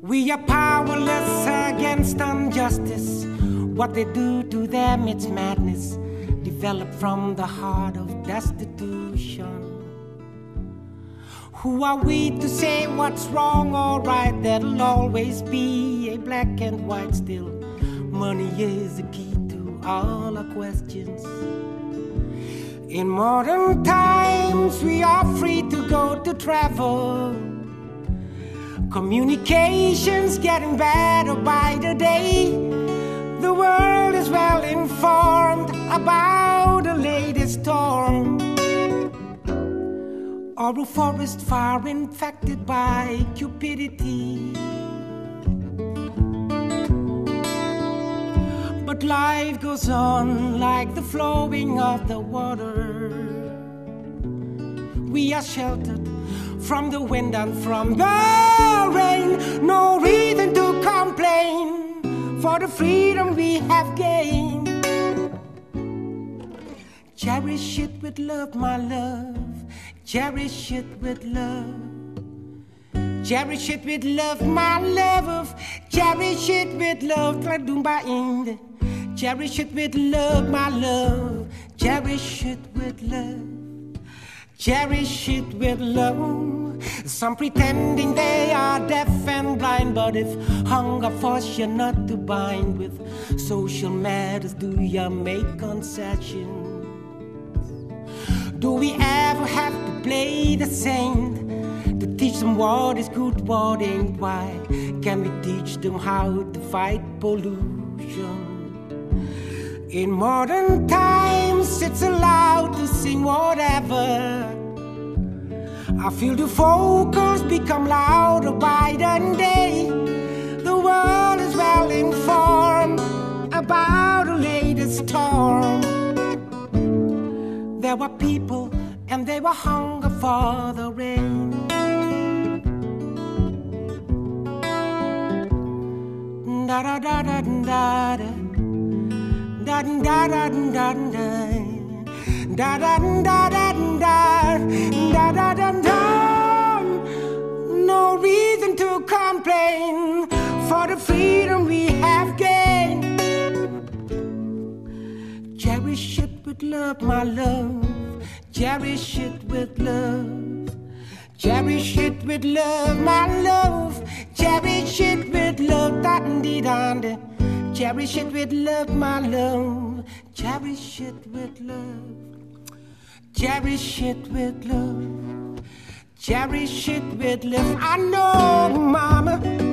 We are powerless against injustice. What they do to them, it's madness, developed from the heart of destitution. Who are we to say what's wrong or right? There'll always be a black and white still. Money is the key to all our questions. In modern times, we are free to go to travel. Communications getting better by the day. The world is well informed about the latest storm or a forest fire infected by cupidity. But life goes on like the flowing of the water. We are sheltered from the wind and from the rain. No reason to complain for the freedom we have gained. Cherish it with love, my love. Cherish it with love. Cherish it with love, my love. Cherish it with love. Cherish it with love, my love. Cherish it with love. Cherish it with love. Some pretending they are deaf and blind, but if hunger force you not to bind with social matters, do you make concessions? Do we ever have to play the saint to teach them what is good, what ain't? Why can we teach them how to fight pollution? In modern times, it's allowed to sing whatever. I feel the vocals become louder by the day. The world is well informed about the latest storm. There were people and they were hunger for the rain. Da da da da da da da da da da da da da da da da complain for the freedom we have gained. Cherish it with love, my love. Cherish it with love. Cherish it with love, my love. Cherish it with love, da dee da Cherish it with love, my love. Cherish it with love. Cherish it with love. Cherish it with love. I know, mama.